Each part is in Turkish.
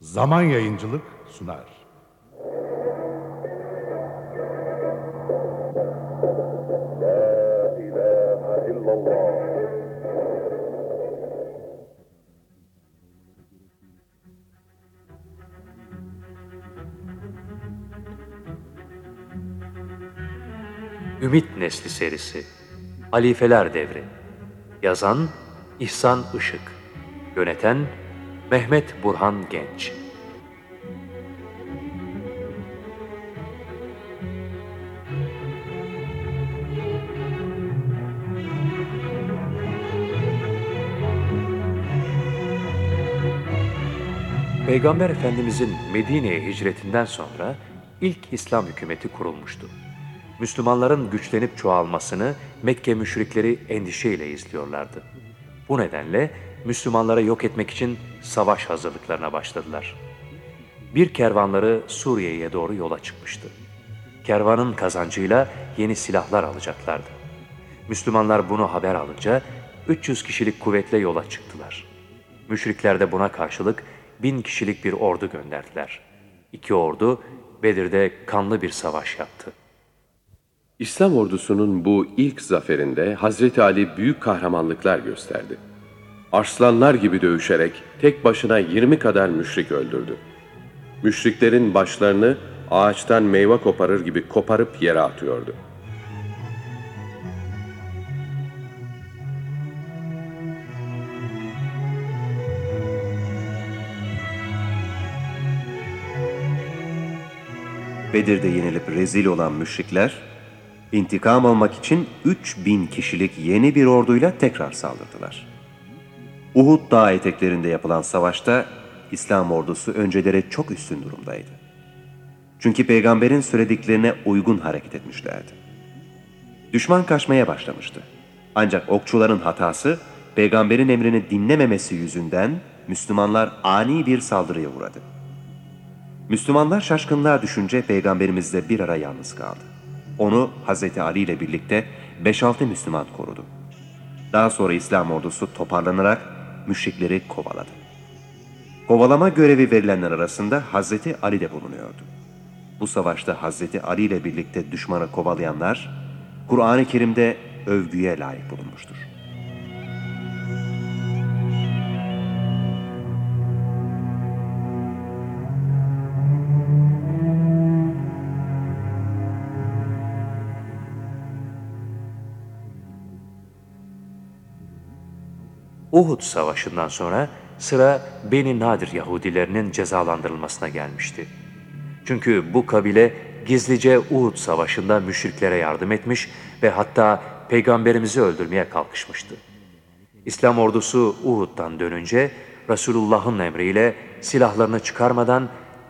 Zaman Yayıncılık sunar. Ümit Nesli Serisi Halifeler Devri Yazan İhsan Işık Yöneten Mehmet Burhan Genç Peygamber Efendimizin Medine'ye hicretinden sonra ilk İslam hükümeti kurulmuştu. Müslümanların güçlenip çoğalmasını Mekke müşrikleri endişeyle izliyorlardı. Bu nedenle Müslümanları yok etmek için savaş hazırlıklarına başladılar. Bir kervanları Suriye'ye doğru yola çıkmıştı. Kervanın kazancıyla yeni silahlar alacaklardı. Müslümanlar bunu haber alınca 300 kişilik kuvvetle yola çıktılar. Müşrikler de buna karşılık bin kişilik bir ordu gönderdiler. İki ordu Bedir'de kanlı bir savaş yaptı. İslam ordusunun bu ilk zaferinde Hazreti Ali büyük kahramanlıklar gösterdi. Arslanlar gibi dövüşerek tek başına 20 kadar müşrik öldürdü. Müşriklerin başlarını ağaçtan meyve koparır gibi koparıp yere atıyordu. Bedir'de yenilip rezil olan müşrikler, intikam almak için 3000 kişilik yeni bir orduyla tekrar saldırdılar. Uhud dağ eteklerinde yapılan savaşta İslam ordusu önceleri çok üstün durumdaydı. Çünkü peygamberin söylediklerine uygun hareket etmişlerdi. Düşman kaçmaya başlamıştı. Ancak okçuların hatası, peygamberin emrini dinlememesi yüzünden Müslümanlar ani bir saldırıya uğradı. Müslümanlar şaşkınlığa düşünce peygamberimiz de bir ara yalnız kaldı. Onu Hazreti Ali ile birlikte 5-6 Müslüman korudu. Daha sonra İslam ordusu toparlanarak müşrikleri kovaladı. Kovalama görevi verilenler arasında Hazreti Ali de bulunuyordu. Bu savaşta Hazreti Ali ile birlikte düşmanı kovalayanlar, Kur'an-ı Kerim'de övgüye layık bulunmuştur. Uhud Savaşı'ndan sonra sıra Beni Nadir Yahudilerinin cezalandırılmasına gelmişti. Çünkü bu kabile gizlice Uhud Savaşı'nda müşriklere yardım etmiş ve hatta peygamberimizi öldürmeye kalkışmıştı. İslam ordusu Uhud'dan dönünce Resulullah'ın emriyle silahlarını çıkarmadan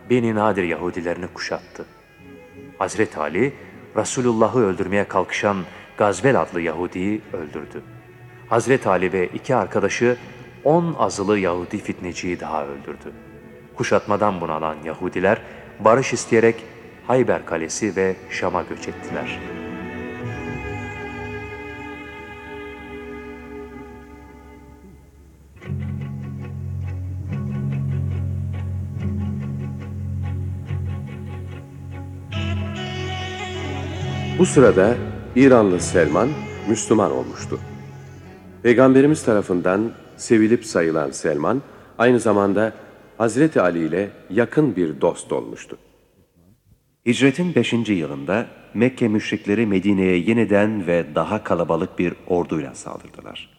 Beni Nadir Yahudilerini kuşattı. Hazreti Ali, Resulullah'ı öldürmeye kalkışan Gazvel adlı Yahudi'yi öldürdü. Hazreti Ali ve iki arkadaşı on azılı Yahudi fitneciyi daha öldürdü. Kuşatmadan bunalan Yahudiler barış isteyerek Hayber Kalesi ve Şam'a göç ettiler. Bu sırada İranlı Selman Müslüman olmuştu. Peygamberimiz tarafından sevilip sayılan Selman, aynı zamanda Hazreti Ali ile yakın bir dost olmuştu. Hicretin 5. yılında Mekke müşrikleri Medine'ye yeniden ve daha kalabalık bir orduyla saldırdılar.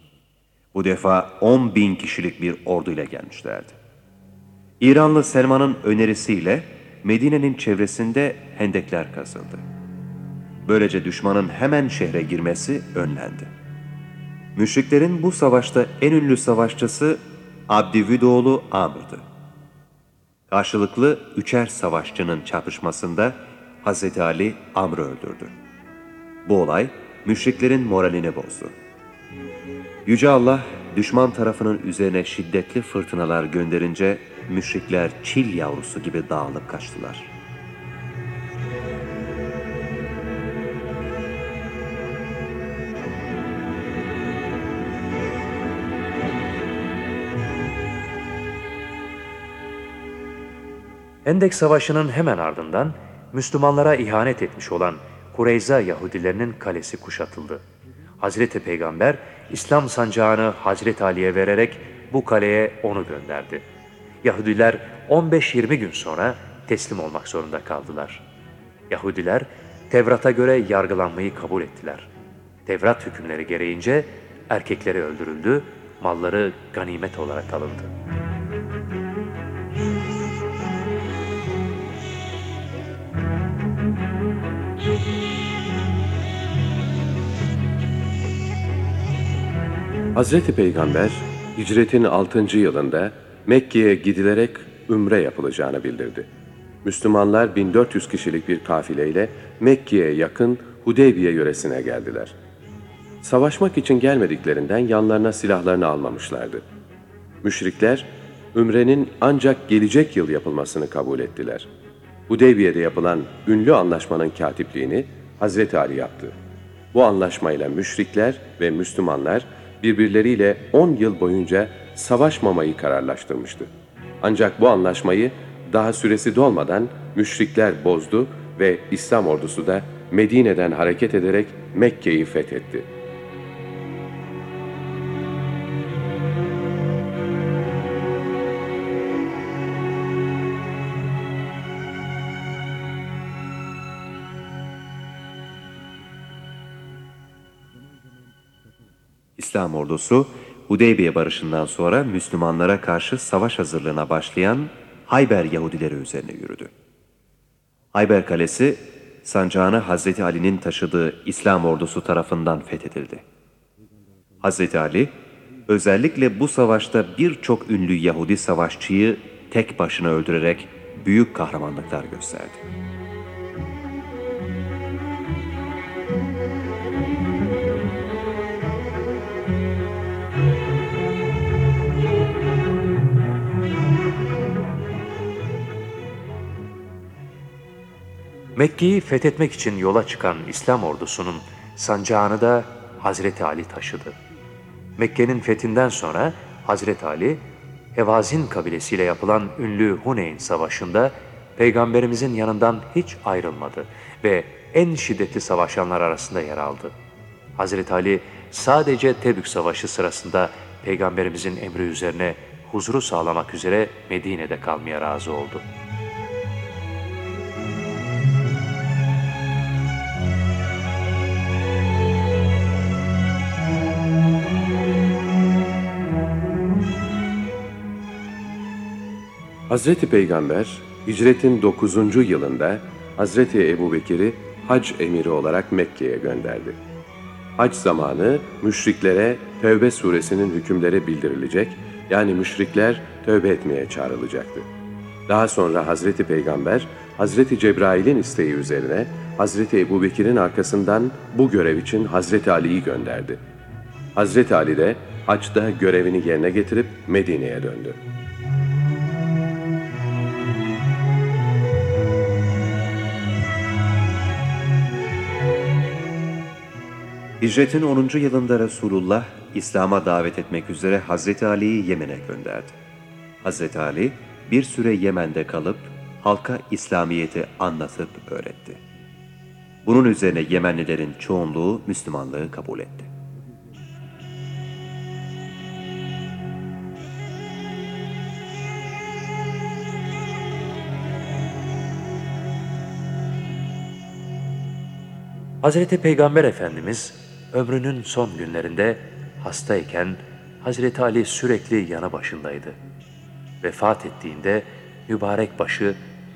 Bu defa 10 bin kişilik bir orduyla gelmişlerdi. İranlı Selman'ın önerisiyle Medine'nin çevresinde hendekler kazıldı. Böylece düşmanın hemen şehre girmesi önlendi. Müşriklerin bu savaşta en ünlü savaşçısı Abdüvüdoğlu Amr'dı. Karşılıklı üçer savaşçının çatışmasında Hz. Ali Amr'ı öldürdü. Bu olay müşriklerin moralini bozdu. Yüce Allah düşman tarafının üzerine şiddetli fırtınalar gönderince müşrikler çil yavrusu gibi dağılıp kaçtılar. Hendek Savaşı'nın hemen ardından Müslümanlara ihanet etmiş olan Kureyza Yahudilerinin kalesi kuşatıldı. Hazreti Peygamber İslam sancağını Hazreti Ali'ye vererek bu kaleye onu gönderdi. Yahudiler 15-20 gün sonra teslim olmak zorunda kaldılar. Yahudiler Tevrat'a göre yargılanmayı kabul ettiler. Tevrat hükümleri gereğince erkekleri öldürüldü, malları ganimet olarak alındı. Hazreti Peygamber hicretin 6. yılında Mekke'ye gidilerek ümre yapılacağını bildirdi. Müslümanlar 1400 kişilik bir kafileyle Mekke'ye yakın Hudeybiye yöresine geldiler. Savaşmak için gelmediklerinden yanlarına silahlarını almamışlardı. Müşrikler, Ümre'nin ancak gelecek yıl yapılmasını kabul ettiler. Hudeybiye'de yapılan ünlü anlaşmanın katipliğini Hazreti Ali yaptı. Bu anlaşmayla müşrikler ve Müslümanlar birbirleriyle 10 yıl boyunca savaşmamayı kararlaştırmıştı. Ancak bu anlaşmayı daha süresi dolmadan müşrikler bozdu ve İslam ordusu da Medine'den hareket ederek Mekke'yi fethetti. İslam ordusu Hudeybiye barışından sonra Müslümanlara karşı savaş hazırlığına başlayan Hayber Yahudileri üzerine yürüdü. Hayber Kalesi, sancağını Hazreti Ali'nin taşıdığı İslam ordusu tarafından fethedildi. Hazreti Ali, özellikle bu savaşta birçok ünlü Yahudi savaşçıyı tek başına öldürerek büyük kahramanlıklar gösterdi. Mekke'yi fethetmek için yola çıkan İslam ordusunun sancağını da Hazreti Ali taşıdı. Mekke'nin fethinden sonra Hazreti Ali, Hevazin kabilesiyle yapılan ünlü Huneyn Savaşı'nda Peygamberimizin yanından hiç ayrılmadı ve en şiddetli savaşanlar arasında yer aldı. Hazreti Ali sadece Tebük Savaşı sırasında Peygamberimizin emri üzerine huzuru sağlamak üzere Medine'de kalmaya razı oldu. Hazreti Peygamber hicretin 9. yılında Hazreti Ebubekir'i hac emiri olarak Mekke'ye gönderdi. Hac zamanı müşriklere Tevbe suresinin hükümleri bildirilecek, yani müşrikler tövbe etmeye çağrılacaktı. Daha sonra Hazreti Peygamber, Hazreti Cebrail'in isteği üzerine Hazreti Ebubekir'in arkasından bu görev için Hazreti Ali'yi gönderdi. Hazreti Ali de haçta görevini yerine getirip Medine'ye döndü. Hicretin 10. yılında Resulullah İslam'a davet etmek üzere Hazreti Ali'yi Yemen'e gönderdi. Hazreti Ali bir süre Yemen'de kalıp halka İslamiyet'i anlatıp öğretti. Bunun üzerine Yemenlilerin çoğunluğu Müslümanlığı kabul etti. Hazreti Peygamber Efendimiz ömrünün son günlerinde hastayken Hazreti Ali sürekli yanı başındaydı. Vefat ettiğinde mübarek başı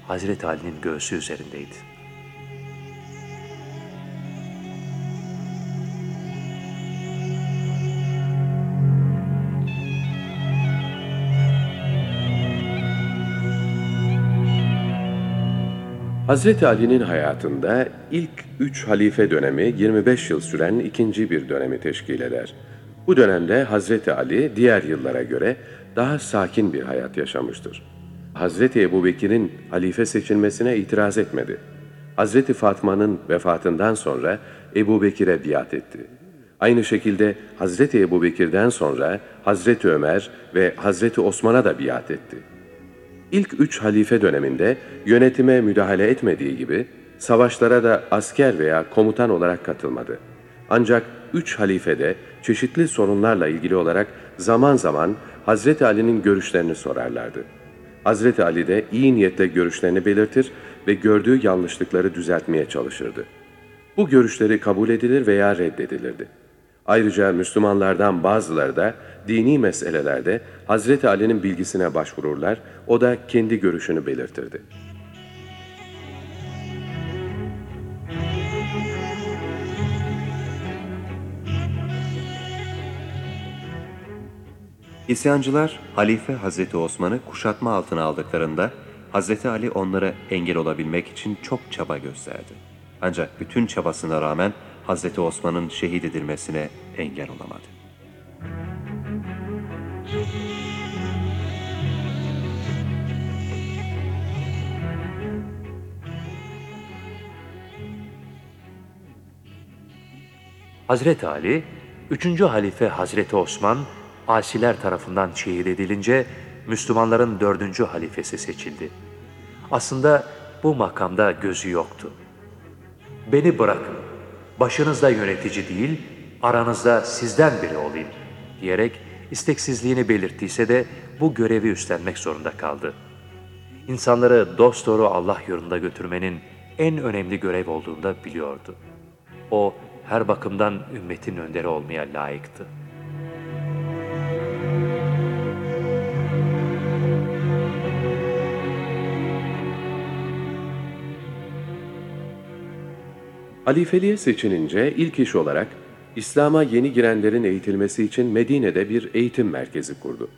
Hazreti Ali'nin göğsü üzerindeydi. Hazreti Ali'nin hayatında ilk üç halife dönemi 25 yıl süren ikinci bir dönemi teşkil eder. Bu dönemde Hazreti Ali diğer yıllara göre daha sakin bir hayat yaşamıştır. Hazreti Ebubekir'in halife seçilmesine itiraz etmedi. Hazreti Fatma'nın vefatından sonra Ebubekir'e biat etti. Aynı şekilde Hazreti Ebubekir'den sonra Hazreti Ömer ve Hazreti Osman'a da biat etti. İlk üç halife döneminde yönetime müdahale etmediği gibi savaşlara da asker veya komutan olarak katılmadı. Ancak üç halife de çeşitli sorunlarla ilgili olarak zaman zaman Hazreti Ali'nin görüşlerini sorarlardı. Hazreti Ali de iyi niyetle görüşlerini belirtir ve gördüğü yanlışlıkları düzeltmeye çalışırdı. Bu görüşleri kabul edilir veya reddedilirdi. Ayrıca Müslümanlardan bazıları da dini meselelerde Hazreti Ali'nin bilgisine başvururlar, o da kendi görüşünü belirtirdi. İsyancılar Halife Hazreti Osman'ı kuşatma altına aldıklarında Hazreti Ali onlara engel olabilmek için çok çaba gösterdi. Ancak bütün çabasına rağmen Hazreti Osman'ın şehit edilmesine engel olamadı. Hazreti Ali, 3. halife Hazreti Osman, asiler tarafından şehit edilince Müslümanların 4. halifesi seçildi. Aslında bu makamda gözü yoktu. Beni bırakın, başınızda yönetici değil, aranızda sizden biri olayım diyerek isteksizliğini belirttiyse de bu görevi üstlenmek zorunda kaldı. İnsanları dosdoğru Allah yolunda götürmenin en önemli görev olduğunu da biliyordu. O her bakımdan ümmetin önderi olmaya layıktı. Halifeliğe seçilince ilk iş olarak İslam'a yeni girenlerin eğitilmesi için Medine'de bir eğitim merkezi kurdu.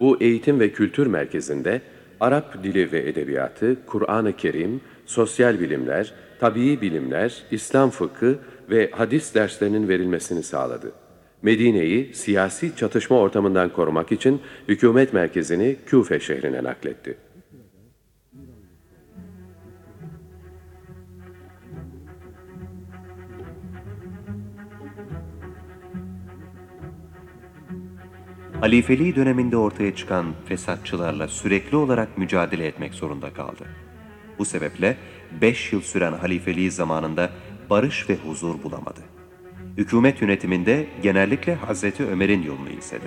Bu eğitim ve kültür merkezinde Arap dili ve edebiyatı, Kur'an-ı Kerim, sosyal bilimler, tabii bilimler, İslam fıkhı ve hadis derslerinin verilmesini sağladı. Medine'yi siyasi çatışma ortamından korumak için hükümet merkezini Küfe şehrine nakletti. Halifeliği döneminde ortaya çıkan fesatçılarla sürekli olarak mücadele etmek zorunda kaldı. Bu sebeple 5 yıl süren halifeliği zamanında barış ve huzur bulamadı. Hükümet yönetiminde genellikle Hazreti Ömer'in yolunu izledi.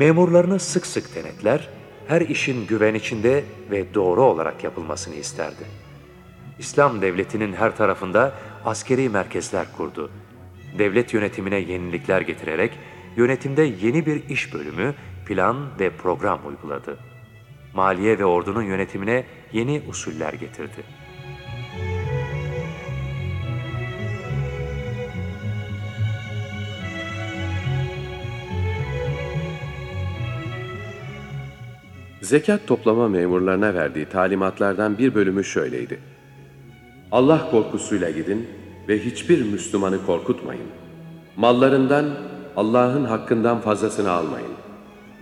Memurlarını sık sık denetler, her işin güven içinde ve doğru olarak yapılmasını isterdi. İslam devletinin her tarafında askeri merkezler kurdu. Devlet yönetimine yenilikler getirerek yönetimde yeni bir iş bölümü, plan ve program uyguladı. Maliye ve ordunun yönetimine yeni usuller getirdi. Zekat toplama memurlarına verdiği talimatlardan bir bölümü şöyleydi. Allah korkusuyla gidin ve hiçbir Müslümanı korkutmayın. Mallarından Allah'ın hakkından fazlasını almayın.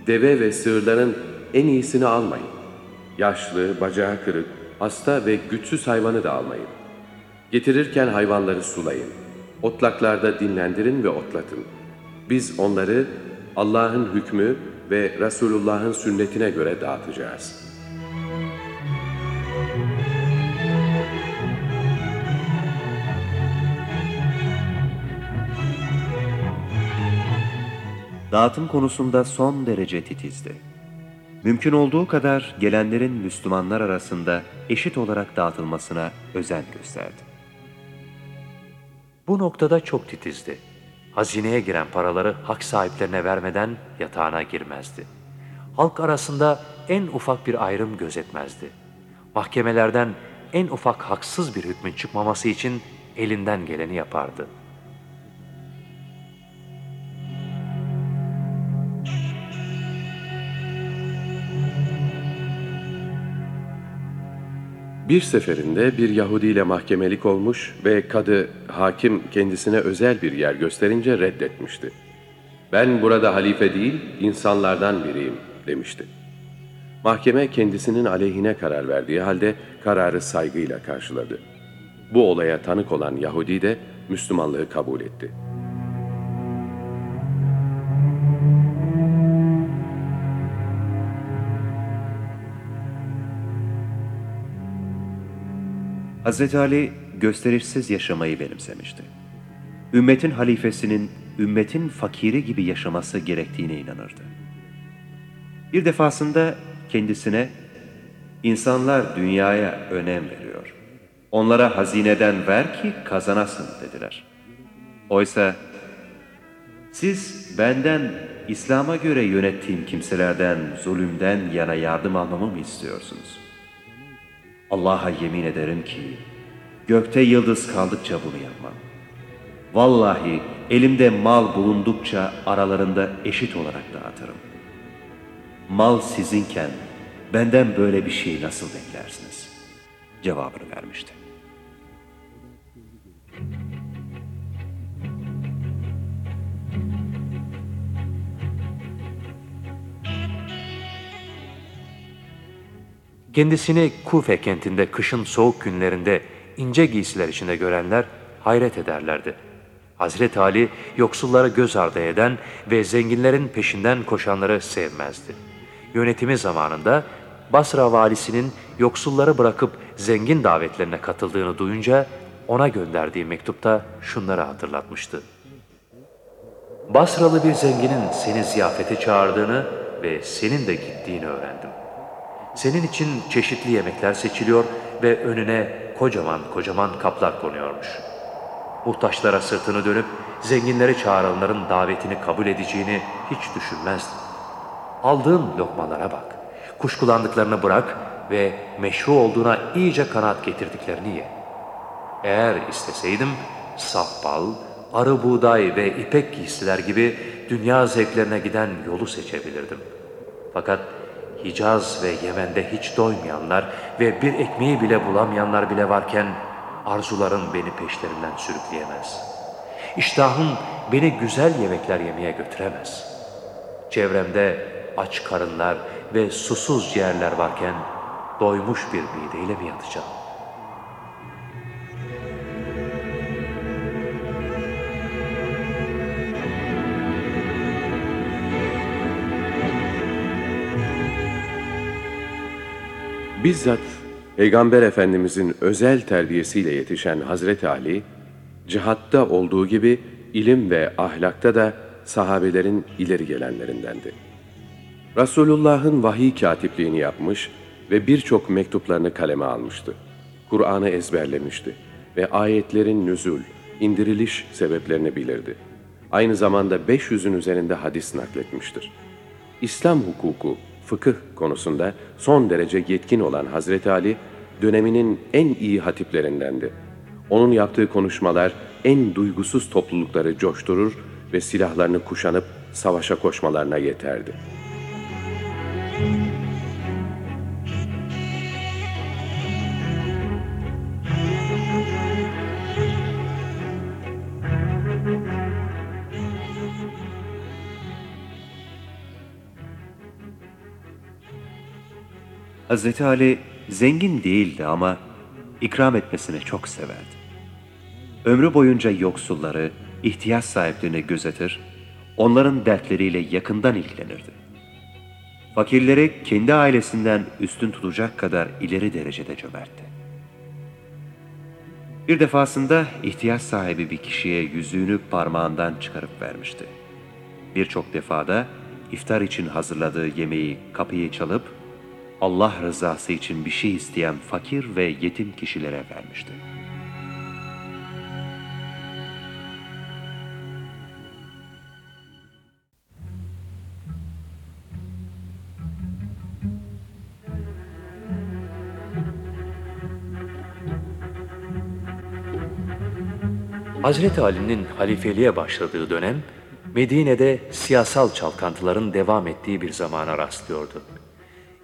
Deve ve sığırların en iyisini almayın. Yaşlı, bacağı kırık, hasta ve güçsüz hayvanı da almayın. Getirirken hayvanları sulayın. Otlaklarda dinlendirin ve otlatın. Biz onları Allah'ın hükmü ve Resulullah'ın sünnetine göre dağıtacağız. Dağıtım konusunda son derece titizdi. Mümkün olduğu kadar gelenlerin Müslümanlar arasında eşit olarak dağıtılmasına özen gösterdi. Bu noktada çok titizdi. Hazineye giren paraları hak sahiplerine vermeden yatağına girmezdi. Halk arasında en ufak bir ayrım gözetmezdi. Mahkemelerden en ufak haksız bir hükmün çıkmaması için elinden geleni yapardı. Bir seferinde bir Yahudi ile mahkemelik olmuş ve kadı, hakim kendisine özel bir yer gösterince reddetmişti. Ben burada halife değil, insanlardan biriyim demişti. Mahkeme kendisinin aleyhine karar verdiği halde kararı saygıyla karşıladı. Bu olaya tanık olan Yahudi de Müslümanlığı kabul etti. Hz. Ali gösterişsiz yaşamayı benimsemişti. Ümmetin halifesinin ümmetin fakiri gibi yaşaması gerektiğine inanırdı. Bir defasında kendisine insanlar dünyaya önem veriyor. Onlara hazineden ver ki kazanasın dediler. Oysa siz benden İslam'a göre yönettiğim kimselerden zulümden yana yardım almamı mı istiyorsunuz? Allah'a yemin ederim ki gökte yıldız kaldıkça bunu yapmam. Vallahi elimde mal bulundukça aralarında eşit olarak dağıtırım. Mal sizinken benden böyle bir şey nasıl beklersiniz? Cevabını vermişti. Kendisini Kufe kentinde kışın soğuk günlerinde ince giysiler içinde görenler hayret ederlerdi. Hazreti Ali yoksulları göz ardı eden ve zenginlerin peşinden koşanları sevmezdi. Yönetimi zamanında Basra valisinin yoksulları bırakıp zengin davetlerine katıldığını duyunca ona gönderdiği mektupta şunları hatırlatmıştı. Basralı bir zenginin seni ziyafete çağırdığını ve senin de gittiğini öğrendim. Senin için çeşitli yemekler seçiliyor ve önüne kocaman kocaman kaplar konuyormuş. Muhtaçlara sırtını dönüp zenginleri çağıranların davetini kabul edeceğini hiç düşünmezdim. Aldığın lokmalara bak. Kuşkulandıklarını bırak ve meşru olduğuna iyice kanaat getirdiklerini ye. Eğer isteseydim saf bal, arı buğday ve ipek giysiler gibi dünya zevklerine giden yolu seçebilirdim. Fakat Hicaz ve Yemen'de hiç doymayanlar ve bir ekmeği bile bulamayanlar bile varken arzularım beni peşlerinden sürükleyemez. İştahım beni güzel yemekler yemeye götüremez. Çevremde aç karınlar ve susuz ciğerler varken doymuş bir mideyle mi yatacağım? Bizzat Peygamber Efendimizin özel terbiyesiyle yetişen Hazreti Ali, cihatta olduğu gibi ilim ve ahlakta da sahabelerin ileri gelenlerindendi. Resulullah'ın vahiy katipliğini yapmış ve birçok mektuplarını kaleme almıştı. Kur'an'ı ezberlemişti ve ayetlerin nüzul, indiriliş sebeplerini bilirdi. Aynı zamanda 500'ün üzerinde hadis nakletmiştir. İslam hukuku, fıkıh konusunda son derece yetkin olan Hazreti Ali, döneminin en iyi hatiplerindendi. Onun yaptığı konuşmalar en duygusuz toplulukları coşturur ve silahlarını kuşanıp savaşa koşmalarına yeterdi. Hazreti Ali zengin değildi ama ikram etmesini çok severdi. Ömrü boyunca yoksulları, ihtiyaç sahiplerini gözetir, onların dertleriyle yakından ilgilenirdi. Fakirleri kendi ailesinden üstün tutacak kadar ileri derecede cömertti. Bir defasında ihtiyaç sahibi bir kişiye yüzüğünü parmağından çıkarıp vermişti. Birçok defada iftar için hazırladığı yemeği kapıyı çalıp Allah rızası için bir şey isteyen fakir ve yetim kişilere vermişti. Hazreti Ali'nin halifeliğe başladığı dönem, Medine'de siyasal çalkantıların devam ettiği bir zamana rastlıyordu.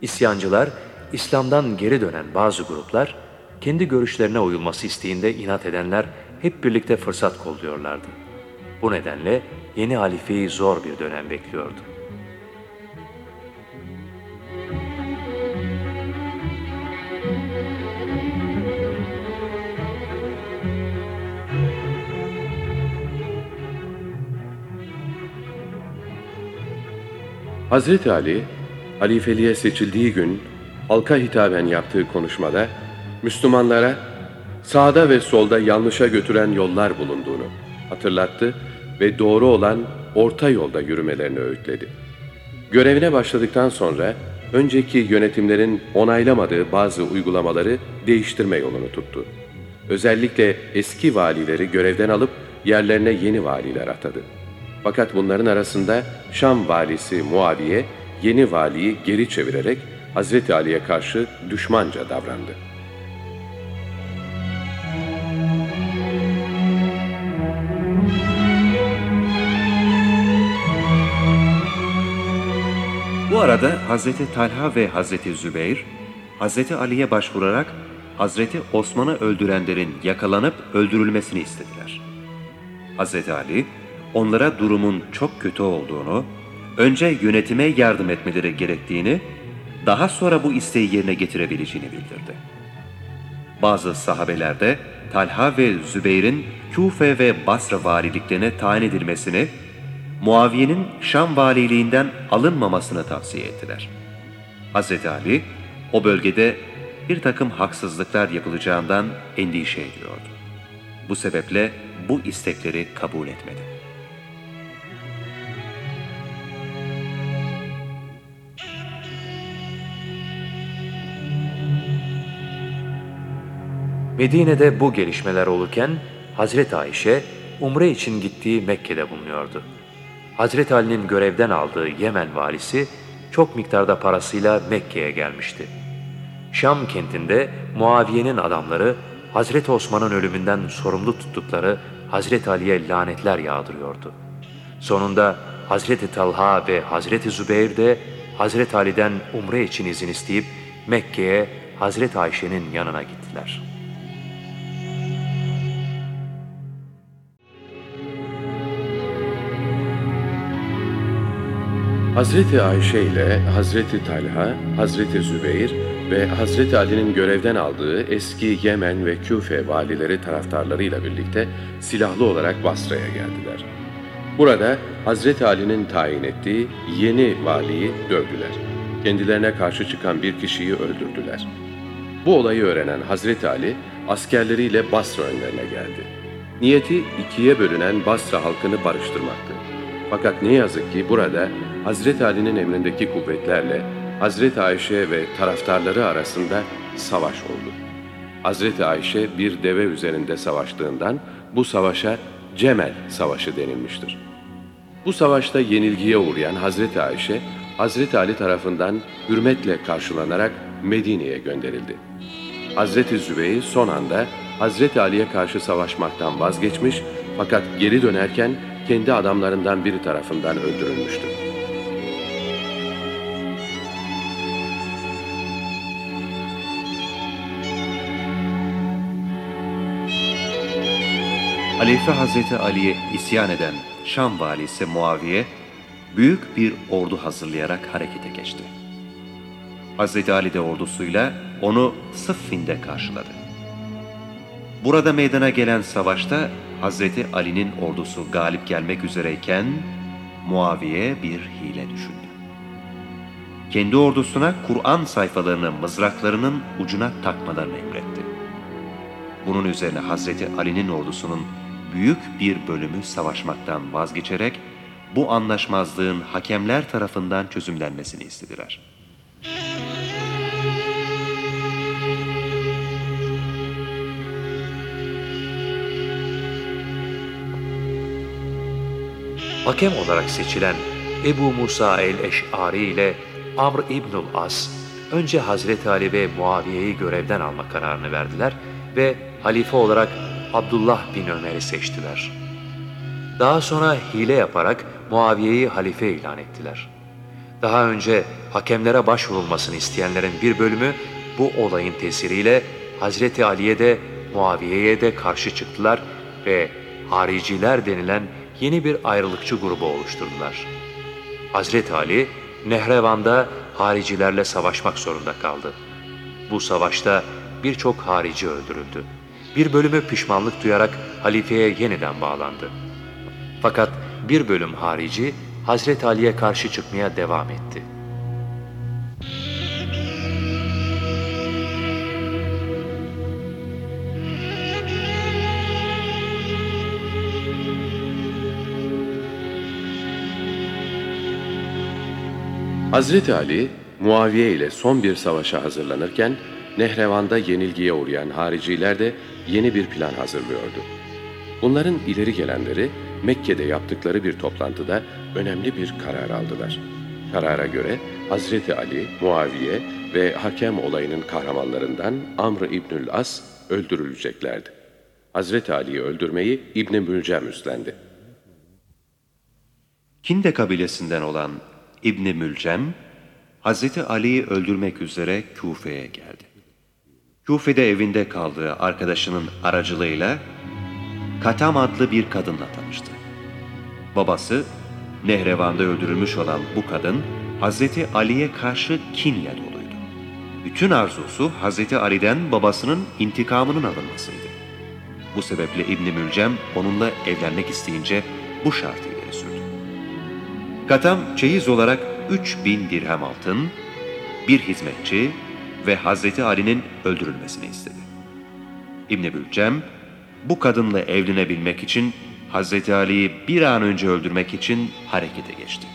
İsyancılar, İslam'dan geri dönen bazı gruplar, kendi görüşlerine uyulması isteğinde inat edenler hep birlikte fırsat kolluyorlardı. Bu nedenle yeni halifeyi zor bir dönem bekliyordu. Hazreti Ali halifeliğe seçildiği gün halka hitaben yaptığı konuşmada Müslümanlara sağda ve solda yanlışa götüren yollar bulunduğunu hatırlattı ve doğru olan orta yolda yürümelerini öğütledi. Görevine başladıktan sonra önceki yönetimlerin onaylamadığı bazı uygulamaları değiştirme yolunu tuttu. Özellikle eski valileri görevden alıp yerlerine yeni valiler atadı. Fakat bunların arasında Şam valisi Muaviye yeni valiyi geri çevirerek Hazreti Ali'ye karşı düşmanca davrandı. Bu arada Hazreti Talha ve Hazreti Zübeyir, Hazreti Ali'ye başvurarak Hazreti Osman'ı öldürenlerin yakalanıp öldürülmesini istediler. Hazreti Ali, onlara durumun çok kötü olduğunu, önce yönetime yardım etmeleri gerektiğini, daha sonra bu isteği yerine getirebileceğini bildirdi. Bazı sahabelerde Talha ve Zübeyir'in Küfe ve Basra valiliklerine tayin edilmesini, Muaviye'nin Şam valiliğinden alınmamasını tavsiye ettiler. Hz. Ali, o bölgede bir takım haksızlıklar yapılacağından endişe ediyordu. Bu sebeple bu istekleri kabul etmedi. Medine'de bu gelişmeler olurken Hazreti Ayşe umre için gittiği Mekke'de bulunuyordu. Hazreti Ali'nin görevden aldığı Yemen valisi çok miktarda parasıyla Mekke'ye gelmişti. Şam kentinde Muaviye'nin adamları Hazreti Osman'ın ölümünden sorumlu tuttukları Hazreti Ali'ye lanetler yağdırıyordu. Sonunda Hazreti Talha ve Hazreti Zübeyir de Hazreti Ali'den umre için izin isteyip Mekke'ye Hazreti Ayşe'nin yanına gittiler. Hazreti Ayşe ile Hazreti Talha, Hazreti Zübeyir ve Hazreti Ali'nin görevden aldığı eski Yemen ve Küfe valileri taraftarlarıyla birlikte silahlı olarak Basra'ya geldiler. Burada Hazreti Ali'nin tayin ettiği yeni valiyi dövdüler. Kendilerine karşı çıkan bir kişiyi öldürdüler. Bu olayı öğrenen Hazreti Ali askerleriyle Basra önlerine geldi. Niyeti ikiye bölünen Basra halkını barıştırmaktı. Fakat ne yazık ki burada Hazreti Ali'nin emrindeki kuvvetlerle Hazreti Ayşe ve taraftarları arasında savaş oldu. Hazreti Ayşe bir deve üzerinde savaştığından bu savaşa Cemel Savaşı denilmiştir. Bu savaşta yenilgiye uğrayan Hazreti Ayşe, Hazreti Ali tarafından hürmetle karşılanarak Medine'ye gönderildi. Hazreti Zübeyir son anda Hazreti Ali'ye karşı savaşmaktan vazgeçmiş fakat geri dönerken kendi adamlarından biri tarafından öldürülmüştü. Halife Hazreti Ali'ye isyan eden Şam valisi Muaviye, büyük bir ordu hazırlayarak harekete geçti. Hazreti Ali de ordusuyla onu Sıffin'de karşıladı. Burada meydana gelen savaşta Hazreti Ali'nin ordusu galip gelmek üzereyken Muaviye bir hile düşündü. Kendi ordusuna Kur'an sayfalarını mızraklarının ucuna takmalarını emretti. Bunun üzerine Hazreti Ali'nin ordusunun büyük bir bölümü savaşmaktan vazgeçerek bu anlaşmazlığın hakemler tarafından çözümlenmesini istediler. Hakem olarak seçilen Ebu Musa el-Eş'ari ile Amr İbnül As, önce Hazreti Ali ve Muaviye'yi görevden alma kararını verdiler ve halife olarak Abdullah bin Ömer'i seçtiler. Daha sonra hile yaparak Muaviye'yi halife ilan ettiler. Daha önce hakemlere başvurulmasını isteyenlerin bir bölümü bu olayın tesiriyle Hazreti Ali'ye de Muaviye'ye de karşı çıktılar ve hariciler denilen yeni bir ayrılıkçı grubu oluşturdular. Hazreti Ali, Nehrevan'da haricilerle savaşmak zorunda kaldı. Bu savaşta birçok harici öldürüldü. Bir bölümü pişmanlık duyarak halifeye yeniden bağlandı. Fakat bir bölüm harici Hazreti Ali'ye karşı çıkmaya devam etti. Hazreti Ali, Muaviye ile son bir savaşa hazırlanırken, Nehrevan'da yenilgiye uğrayan hariciler de yeni bir plan hazırlıyordu. Bunların ileri gelenleri Mekke'de yaptıkları bir toplantıda önemli bir karar aldılar. Karara göre Hazreti Ali, Muaviye ve Hakem olayının kahramanlarından Amr İbnül As öldürüleceklerdi. Hazreti Ali'yi öldürmeyi İbn Mülcem üstlendi. Kinde kabilesinden olan İbni Mülcem, Hazreti Ali'yi öldürmek üzere Küfe'ye geldi. Küfe'de evinde kaldığı arkadaşının aracılığıyla Katam adlı bir kadınla tanıştı. Babası, Nehrevan'da öldürülmüş olan bu kadın, Hazreti Ali'ye karşı kinle doluydu. Bütün arzusu Hazreti Ali'den babasının intikamının alınmasıydı. Bu sebeple İbni Mülcem onunla evlenmek isteyince bu şartı ileri sürdü. Katam çeyiz olarak 3000 dirhem altın, bir hizmetçi ve Hazreti Ali'nin öldürülmesini istedi. İbn-i Bülcem, bu kadınla evlenebilmek için Hazreti Ali'yi bir an önce öldürmek için harekete geçti.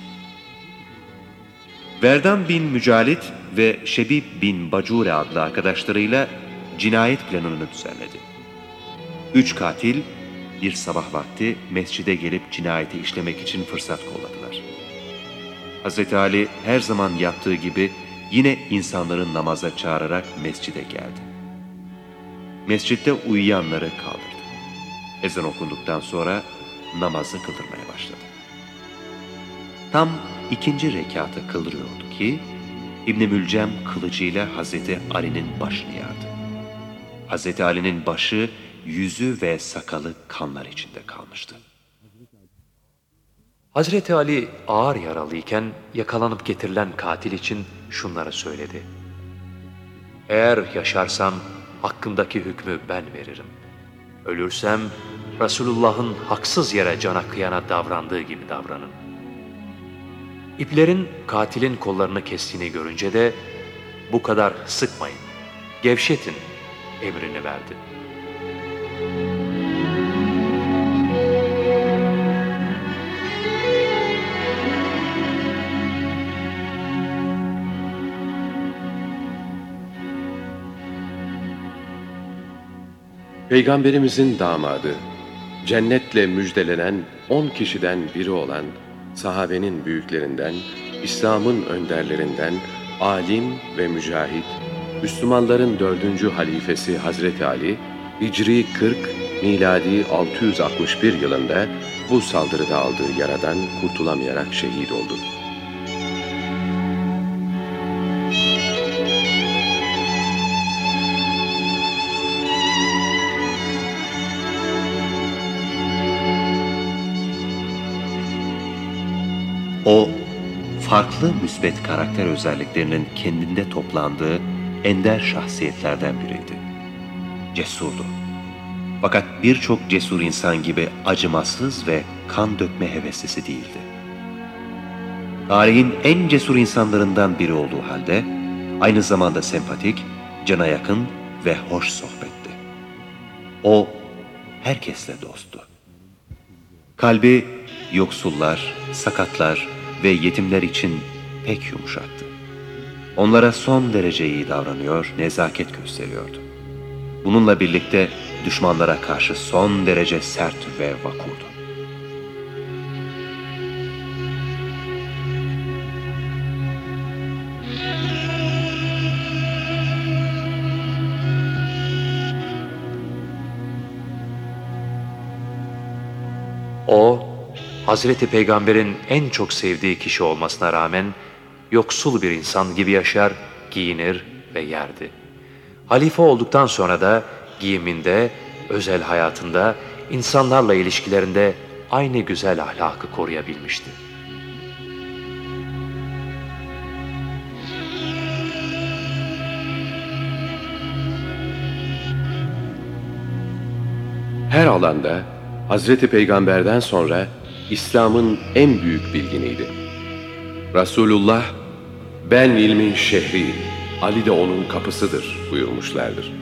Verdan bin Mücalit ve Şebib bin Bacure adlı arkadaşlarıyla cinayet planını düzenledi. Üç katil bir sabah vakti mescide gelip cinayeti işlemek için fırsat kolladılar. Hz. Ali her zaman yaptığı gibi yine insanların namaza çağırarak mescide geldi. Mescitte uyuyanları kaldırdı. Ezan okunduktan sonra namazı kıldırmaya başladı. Tam ikinci rekatı kıldırıyordu ki İbn Mülcem kılıcıyla Hazreti Ali'nin başını yardı. Hazreti Ali'nin başı, yüzü ve sakalı kanlar içinde kalmıştı. Hazreti Ali ağır yaralıyken yakalanıp getirilen katil için şunları söyledi. Eğer yaşarsam hakkımdaki hükmü ben veririm. Ölürsem Resulullah'ın haksız yere cana kıyana davrandığı gibi davranın. İplerin katilin kollarını kestiğini görünce de bu kadar sıkmayın, gevşetin emrini verdi. Peygamberimizin damadı, cennetle müjdelenen on kişiden biri olan sahabenin büyüklerinden, İslam'ın önderlerinden, alim ve mücahit, Müslümanların dördüncü halifesi Hazreti Ali, Hicri 40, miladi 661 yılında bu saldırıda aldığı yaradan kurtulamayarak şehit oldu. O, farklı müsbet karakter özelliklerinin kendinde toplandığı ender şahsiyetlerden biriydi. Cesurdu. Fakat birçok cesur insan gibi acımasız ve kan dökme heveslisi değildi. Tarihin en cesur insanlarından biri olduğu halde, aynı zamanda sempatik, cana yakın ve hoş sohbetti. O, herkesle dosttu. Kalbi yoksullar, sakatlar ve yetimler için pek yumuşaktı. Onlara son derece iyi davranıyor, nezaket gösteriyordu. Bununla birlikte düşmanlara karşı son derece sert ve vakurdu. Hazreti Peygamber'in en çok sevdiği kişi olmasına rağmen yoksul bir insan gibi yaşar, giyinir ve yerdi. Halife olduktan sonra da giyiminde, özel hayatında, insanlarla ilişkilerinde aynı güzel ahlakı koruyabilmişti. Her alanda Hazreti Peygamber'den sonra İslam'ın en büyük bilginiydi. Resulullah, ben ilmin şehriyim, Ali de onun kapısıdır buyurmuşlardır.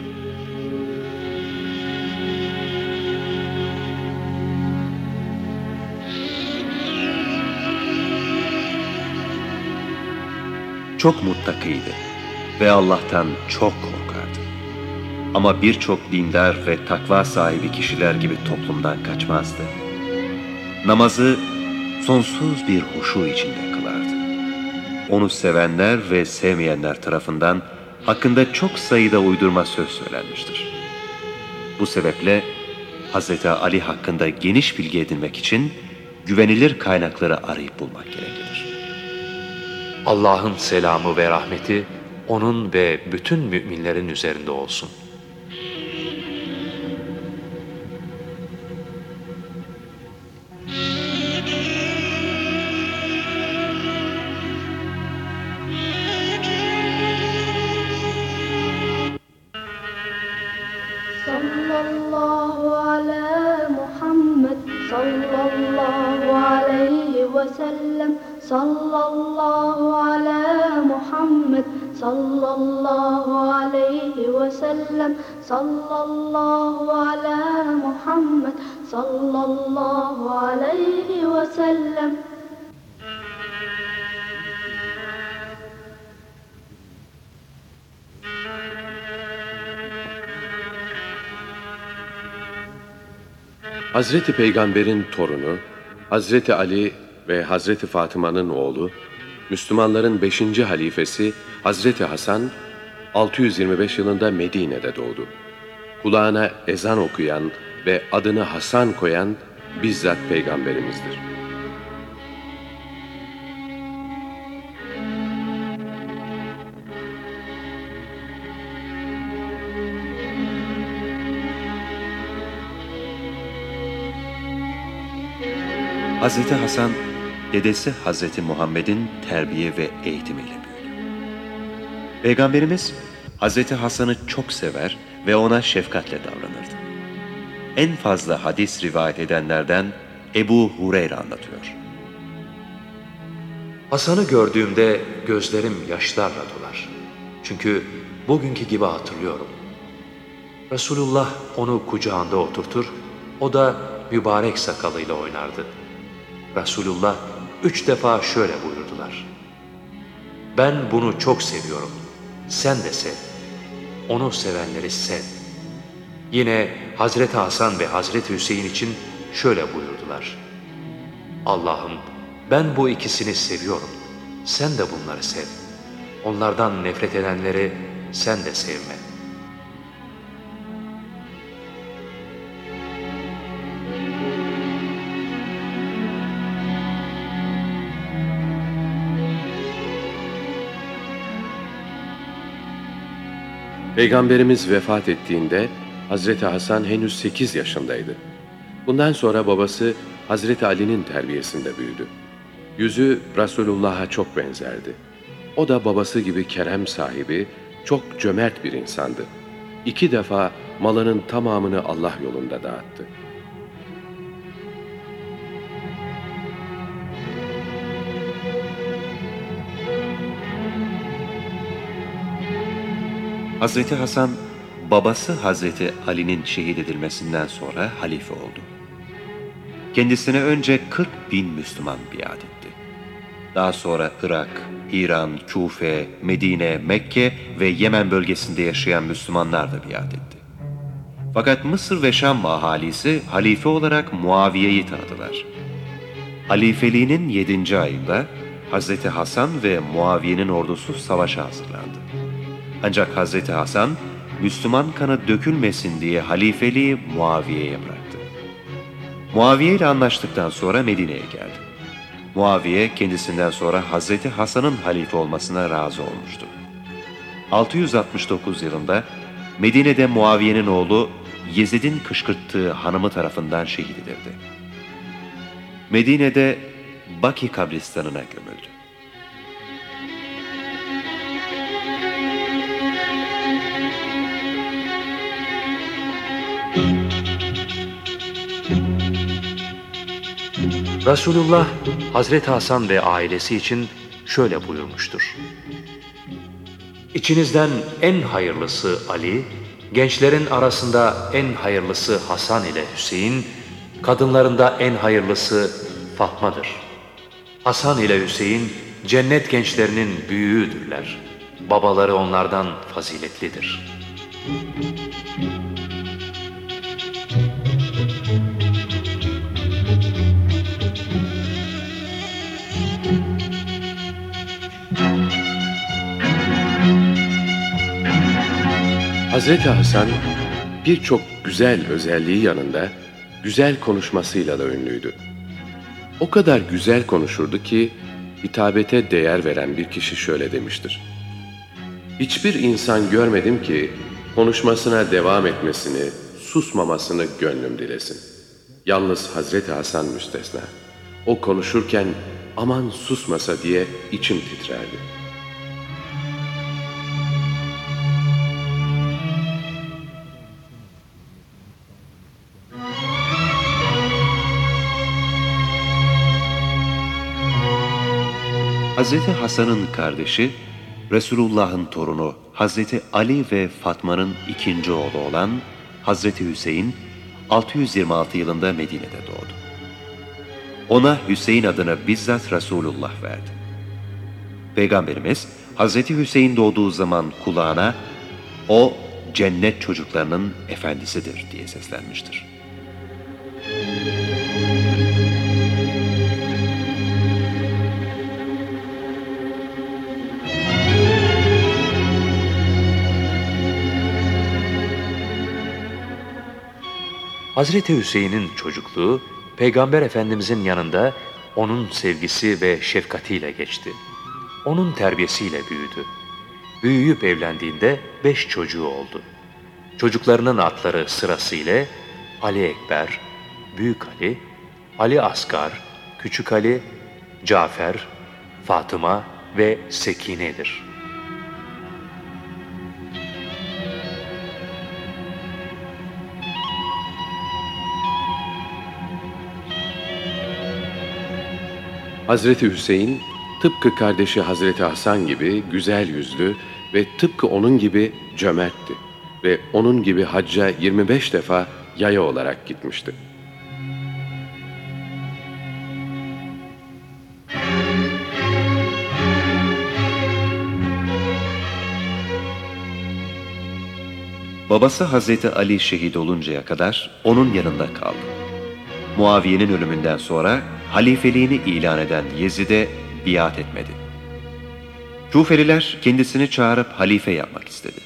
Çok muttakıydı ve Allah'tan çok korkardı. Ama birçok dindar ve takva sahibi kişiler gibi toplumdan kaçmazdı. Namazı sonsuz bir huşu içinde kılardı. Onu sevenler ve sevmeyenler tarafından hakkında çok sayıda uydurma söz söylenmiştir. Bu sebeple Hz. Ali hakkında geniş bilgi edinmek için güvenilir kaynakları arayıp bulmak gereklidir. Allah'ın selamı ve rahmeti onun ve bütün müminlerin üzerinde olsun. وسلم. صلى الله على محمد. صلى الله عليه وسلم. صلى الله على محمد. صلى الله عليه وسلم. Hazreti Peygamber'in torunu, Hazreti Ali ve Hazreti Fatıma'nın oğlu, Müslümanların beşinci halifesi Hazreti Hasan, 625 yılında Medine'de doğdu. Kulağına ezan okuyan ve adını Hasan koyan bizzat Peygamberimizdir. Hazreti Hasan, dedesi Hazreti Muhammed'in terbiye ve eğitimiyle büyüdü. Peygamberimiz Hazreti Hasan'ı çok sever ve ona şefkatle davranırdı. En fazla hadis rivayet edenlerden Ebu Hureyre anlatıyor. Hasan'ı gördüğümde gözlerim yaşlarla dolar. Çünkü bugünkü gibi hatırlıyorum. Resulullah onu kucağında oturtur, o da mübarek sakalıyla oynardı. Resulullah üç defa şöyle buyurdular. Ben bunu çok seviyorum, sen de sev. Onu sevenleri sev. Yine Hazreti Hasan ve Hazreti Hüseyin için şöyle buyurdular. Allah'ım ben bu ikisini seviyorum. Sen de bunları sev. Onlardan nefret edenleri sen de sevme. Peygamberimiz vefat ettiğinde Hazreti Hasan henüz 8 yaşındaydı. Bundan sonra babası Hazreti Ali'nin terbiyesinde büyüdü. Yüzü Resulullah'a çok benzerdi. O da babası gibi kerem sahibi, çok cömert bir insandı. İki defa malının tamamını Allah yolunda dağıttı. Hazreti Hasan, babası Hazreti Ali'nin şehit edilmesinden sonra halife oldu. Kendisine önce 40 bin Müslüman biat etti. Daha sonra Irak, İran, Küfe, Medine, Mekke ve Yemen bölgesinde yaşayan Müslümanlar da biat etti. Fakat Mısır ve Şam ahalisi halife olarak Muaviye'yi tanıdılar. Halifeliğinin 7. ayında Hazreti Hasan ve Muaviye'nin ordusu savaşa hazırlandı. Ancak Hazreti Hasan, Müslüman kanı dökülmesin diye halifeliği Muaviye'ye bıraktı. Muaviye ile anlaştıktan sonra Medine'ye geldi. Muaviye kendisinden sonra Hazreti Hasan'ın halife olmasına razı olmuştu. 669 yılında Medine'de Muaviye'nin oğlu Yezid'in kışkırttığı hanımı tarafından şehit edildi. Medine'de Baki kabristanına gömüldü. Resulullah Hazreti Hasan ve ailesi için şöyle buyurmuştur. İçinizden en hayırlısı Ali, gençlerin arasında en hayırlısı Hasan ile Hüseyin, kadınlarında en hayırlısı Fatma'dır. Hasan ile Hüseyin cennet gençlerinin büyüğüdürler. Babaları onlardan faziletlidir. Hazreti Hasan birçok güzel özelliği yanında güzel konuşmasıyla da ünlüydü. O kadar güzel konuşurdu ki hitabete değer veren bir kişi şöyle demiştir. Hiçbir insan görmedim ki konuşmasına devam etmesini, susmamasını gönlüm dilesin. Yalnız Hazreti Hasan müstesna. O konuşurken aman susmasa diye içim titrerdi. Hazreti Hasan'ın kardeşi, Resulullah'ın torunu Hazreti Ali ve Fatma'nın ikinci oğlu olan Hazreti Hüseyin, 626 yılında Medine'de doğdu. Ona Hüseyin adını bizzat Resulullah verdi. Peygamberimiz, Hazreti Hüseyin doğduğu zaman kulağına, o cennet çocuklarının efendisidir diye seslenmiştir. Hazreti Hüseyin'in çocukluğu Peygamber Efendimizin yanında onun sevgisi ve şefkatiyle geçti. Onun terbiyesiyle büyüdü. Büyüyüp evlendiğinde beş çocuğu oldu. Çocuklarının adları sırasıyla Ali Ekber, Büyük Ali, Ali Asgar, Küçük Ali, Cafer, Fatıma ve Sekine'dir. Hazreti Hüseyin tıpkı kardeşi Hazreti Hasan gibi güzel yüzlü ve tıpkı onun gibi cömertti ve onun gibi hacca 25 defa yaya olarak gitmişti. Babası Hazreti Ali şehit oluncaya kadar onun yanında kaldı. Muaviye'nin ölümünden sonra halifeliğini ilan eden Yezid'e biat etmedi. Kufeliler kendisini çağırıp halife yapmak istedi.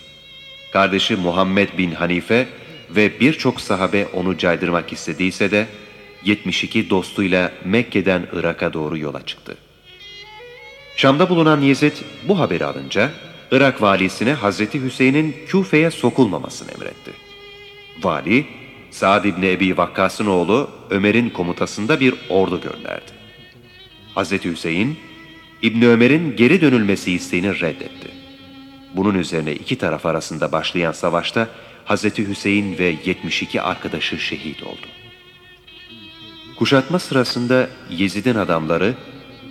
Kardeşi Muhammed bin Hanife ve birçok sahabe onu caydırmak istediyse de 72 dostuyla Mekke'den Irak'a doğru yola çıktı. Şam'da bulunan Yezid bu haberi alınca Irak valisine Hazreti Hüseyin'in Küfe'ye sokulmamasını emretti. Vali, Sa'd İbni Ebi Vakkas'ın oğlu Ömer'in komutasında bir ordu gönderdi. Hazreti Hüseyin, İbni Ömer'in geri dönülmesi isteğini reddetti. Bunun üzerine iki taraf arasında başlayan savaşta Hazreti Hüseyin ve 72 arkadaşı şehit oldu. Kuşatma sırasında Yezid'in adamları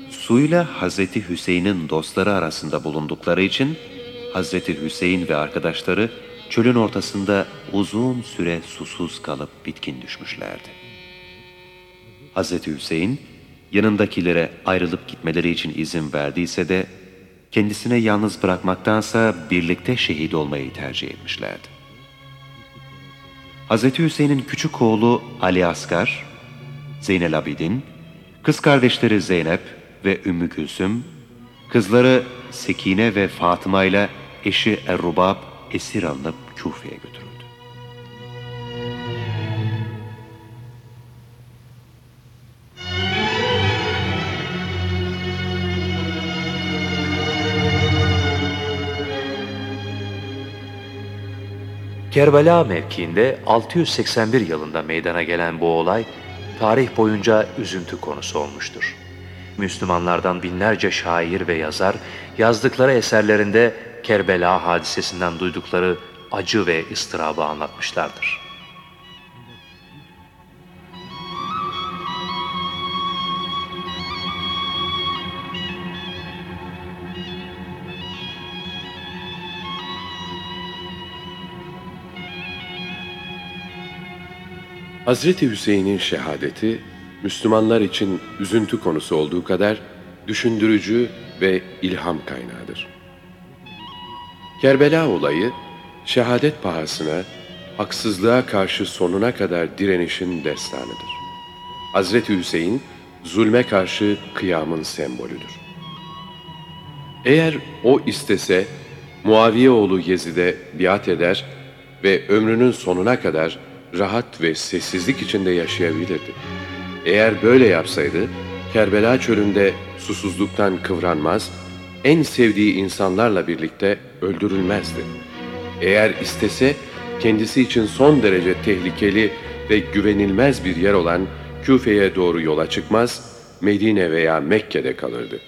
suyla Hazreti Hüseyin'in dostları arasında bulundukları için Hazreti Hüseyin ve arkadaşları çölün ortasında uzun süre susuz kalıp bitkin düşmüşlerdi. Hazreti Hüseyin yanındakilere ayrılıp gitmeleri için izin verdiyse de kendisine yalnız bırakmaktansa birlikte şehit olmayı tercih etmişlerdi. Hazreti Hüseyin'in küçük oğlu Ali Asgar, Zeynel Abidin, kız kardeşleri Zeynep ve Ümmü Gülsüm, kızları Sekine ve Fatıma ile eşi Errubab esir alınıp Küfe'ye götürüldü. Kerbela mevkiinde 681 yılında meydana gelen bu olay tarih boyunca üzüntü konusu olmuştur. Müslümanlardan binlerce şair ve yazar yazdıkları eserlerinde Kerbela hadisesinden duydukları acı ve ıstırabı anlatmışlardır. Hazreti Hüseyin'in şehadeti Müslümanlar için üzüntü konusu olduğu kadar düşündürücü ve ilham kaynağıdır. Kerbela olayı şehadet pahasına, haksızlığa karşı sonuna kadar direnişin destanıdır. Hazreti Hüseyin, zulme karşı kıyamın sembolüdür. Eğer o istese, Muaviye oğlu Yezid'e biat eder ve ömrünün sonuna kadar rahat ve sessizlik içinde yaşayabilirdi. Eğer böyle yapsaydı, Kerbela çölünde susuzluktan kıvranmaz, en sevdiği insanlarla birlikte öldürülmezdi. Eğer istese, kendisi için son derece tehlikeli ve güvenilmez bir yer olan Küfe'ye doğru yola çıkmaz, Medine veya Mekke'de kalırdı.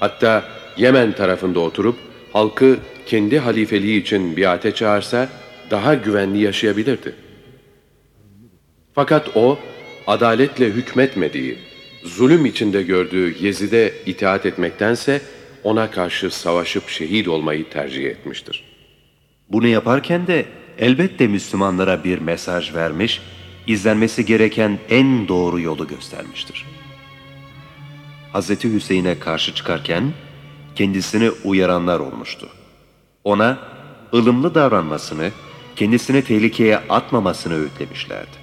Hatta Yemen tarafında oturup halkı kendi halifeliği için biate çağırsa daha güvenli yaşayabilirdi. Fakat o, adaletle hükmetmediği, zulüm içinde gördüğü Yezid'e itaat etmektense ona karşı savaşıp şehit olmayı tercih etmiştir. Bunu yaparken de elbette Müslümanlara bir mesaj vermiş, izlenmesi gereken en doğru yolu göstermiştir. Hz. Hüseyin'e karşı çıkarken kendisini uyaranlar olmuştu. Ona ılımlı davranmasını, kendisini tehlikeye atmamasını öğütlemişlerdi.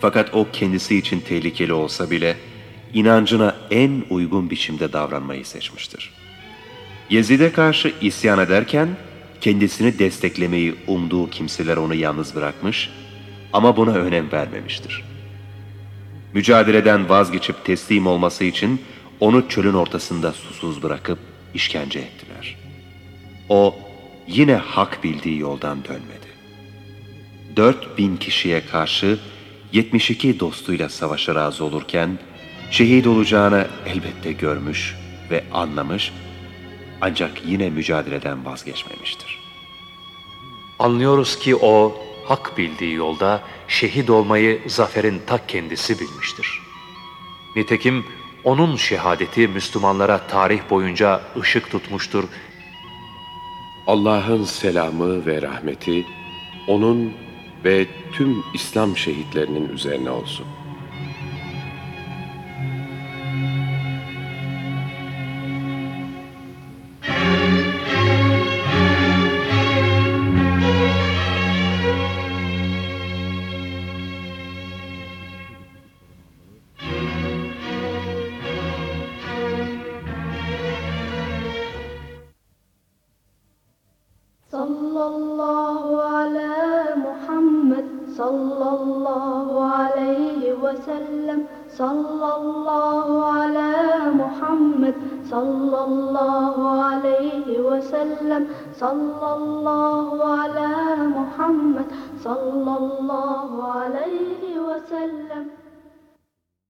Fakat o kendisi için tehlikeli olsa bile inancına en uygun biçimde davranmayı seçmiştir. Yezid'e karşı isyan ederken kendisini desteklemeyi umduğu kimseler onu yalnız bırakmış ama buna önem vermemiştir. Mücadeleden vazgeçip teslim olması için onu çölün ortasında susuz bırakıp işkence ettiler. O yine hak bildiği yoldan dönmedi. Dört bin kişiye karşı 72 dostuyla savaşa razı olurken şehit olacağını elbette görmüş ve anlamış ancak yine mücadeleden vazgeçmemiştir. Anlıyoruz ki o hak bildiği yolda şehit olmayı zaferin ta kendisi bilmiştir. Nitekim onun şehadeti Müslümanlara tarih boyunca ışık tutmuştur. Allah'ın selamı ve rahmeti onun ve tüm İslam şehitlerinin üzerine olsun.